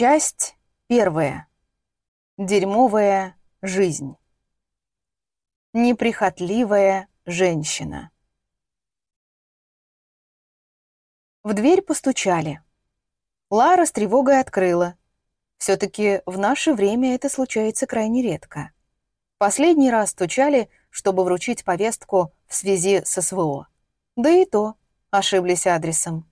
Часть первая. Дерьмовая жизнь. Неприхотливая женщина. В дверь постучали. Лара с тревогой открыла. Все-таки в наше время это случается крайне редко. Последний раз стучали, чтобы вручить повестку в связи с СВО. Да и то ошиблись адресом.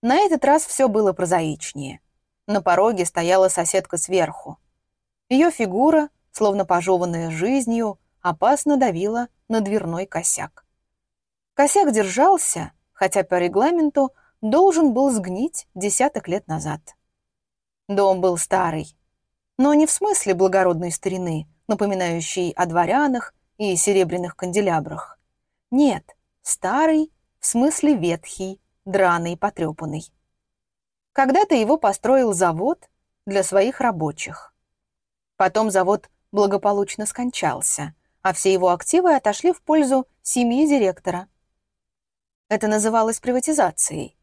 На этот раз все было прозаичнее. На пороге стояла соседка сверху. Ее фигура, словно пожеванная жизнью, опасно давила на дверной косяк. Косяк держался, хотя по регламенту должен был сгнить десяток лет назад. Дом был старый, но не в смысле благородной старины, напоминающей о дворянах и серебряных канделябрах. Нет, старый в смысле ветхий, драный, потрепанный. Когда-то его построил завод для своих рабочих. Потом завод благополучно скончался, а все его активы отошли в пользу семьи директора. Это называлось приватизацией.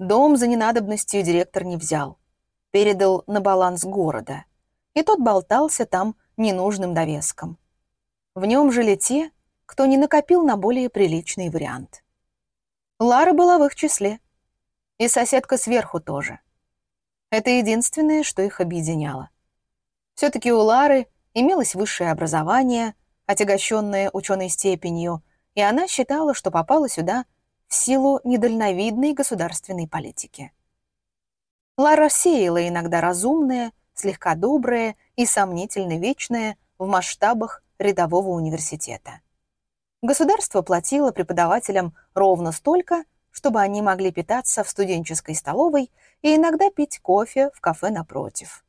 Дом за ненадобностью директор не взял, передал на баланс города, и тот болтался там ненужным довеском. В нем жили те, кто не накопил на более приличный вариант. Лара была в их числе. И соседка сверху тоже. Это единственное, что их объединяло. Все-таки у Лары имелось высшее образование, отягощенное ученой степенью, и она считала, что попала сюда в силу недальновидной государственной политики. Лара сеяла иногда разумное, слегка доброе и сомнительно вечное в масштабах рядового университета. Государство платило преподавателям ровно столько, чтобы они могли питаться в студенческой столовой и иногда пить кофе в кафе напротив.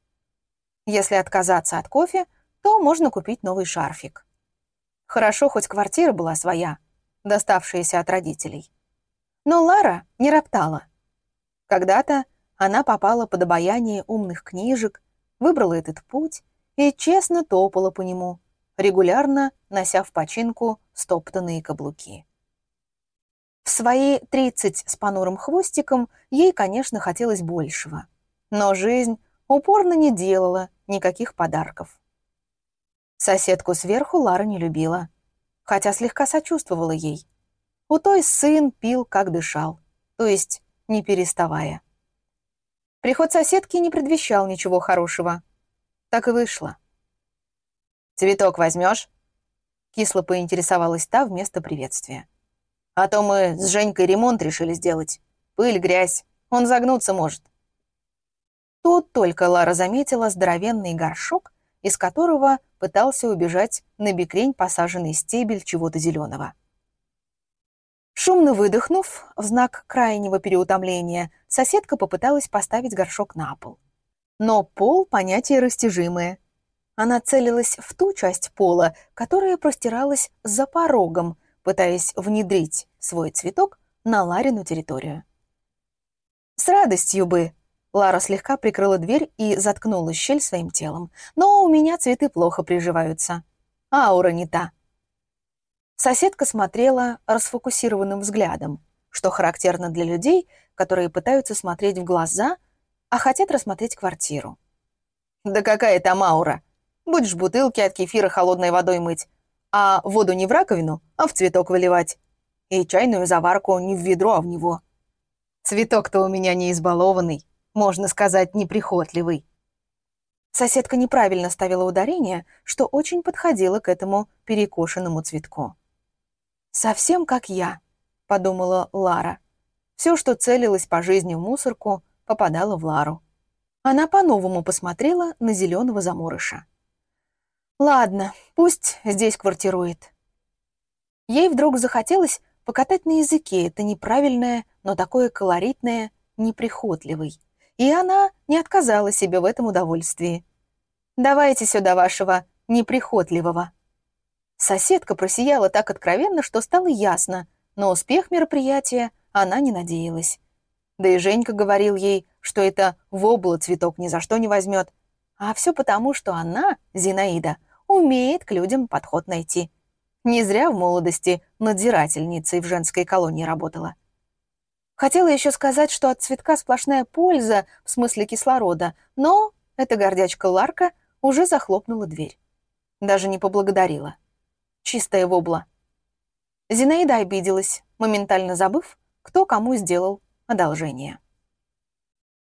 Если отказаться от кофе, то можно купить новый шарфик. Хорошо, хоть квартира была своя, доставшаяся от родителей. Но Лара не роптала. Когда-то она попала под обаяние умных книжек, выбрала этот путь и честно топала по нему, регулярно нося в починку стоптанные каблуки. В свои 30 с понурым хвостиком ей, конечно, хотелось большего. Но жизнь упорно не делала никаких подарков. Соседку сверху Лара не любила, хотя слегка сочувствовала ей. У той сын пил, как дышал, то есть не переставая. Приход соседки не предвещал ничего хорошего. Так и вышло. «Цветок возьмешь?» Кисло поинтересовалась та вместо приветствия. «А то мы с Женькой ремонт решили сделать. Пыль, грязь. Он загнуться может». Тут только Лара заметила здоровенный горшок, из которого пытался убежать на бекрень посаженный стебель чего-то зеленого. Шумно выдохнув, в знак крайнего переутомления, соседка попыталась поставить горшок на пол. Но пол — понятие растяжимое, она целилась в ту часть пола, которая простиралась за порогом, пытаясь внедрить свой цветок на Ларину территорию. «С радостью бы!» Лара слегка прикрыла дверь и заткнула щель своим телом. «Но у меня цветы плохо приживаются. Аура не та». Соседка смотрела расфокусированным взглядом, что характерно для людей, которые пытаются смотреть в глаза, а хотят рассмотреть квартиру. «Да какая там аура!» Будешь бутылки от кефира холодной водой мыть, а воду не в раковину, а в цветок выливать. И чайную заварку не в ведро, а в него. Цветок-то у меня не избалованный, можно сказать, неприхотливый. Соседка неправильно ставила ударение, что очень подходило к этому перекошенному цветку. «Совсем как я», — подумала Лара. Все, что целилось по жизни в мусорку, попадало в Лару. Она по-новому посмотрела на зеленого заморыша. Ладно, пусть здесь квартирует. Ей вдруг захотелось покатать на языке это неправильное, но такое колоритное, неприхотливый. И она не отказала себе в этом удовольствии. «Давайте сюда вашего неприхотливого». Соседка просияла так откровенно, что стало ясно, но успех мероприятия она не надеялась. Да и Женька говорил ей, что это вобла цветок ни за что не возьмет. А все потому, что она, Зинаида, умеет к людям подход найти. Не зря в молодости надзирательницей в женской колонии работала. Хотела еще сказать, что от цветка сплошная польза в смысле кислорода, но эта гордячка Ларка уже захлопнула дверь. Даже не поблагодарила. Чистая вобла. Зинаида обиделась, моментально забыв, кто кому сделал одолжение.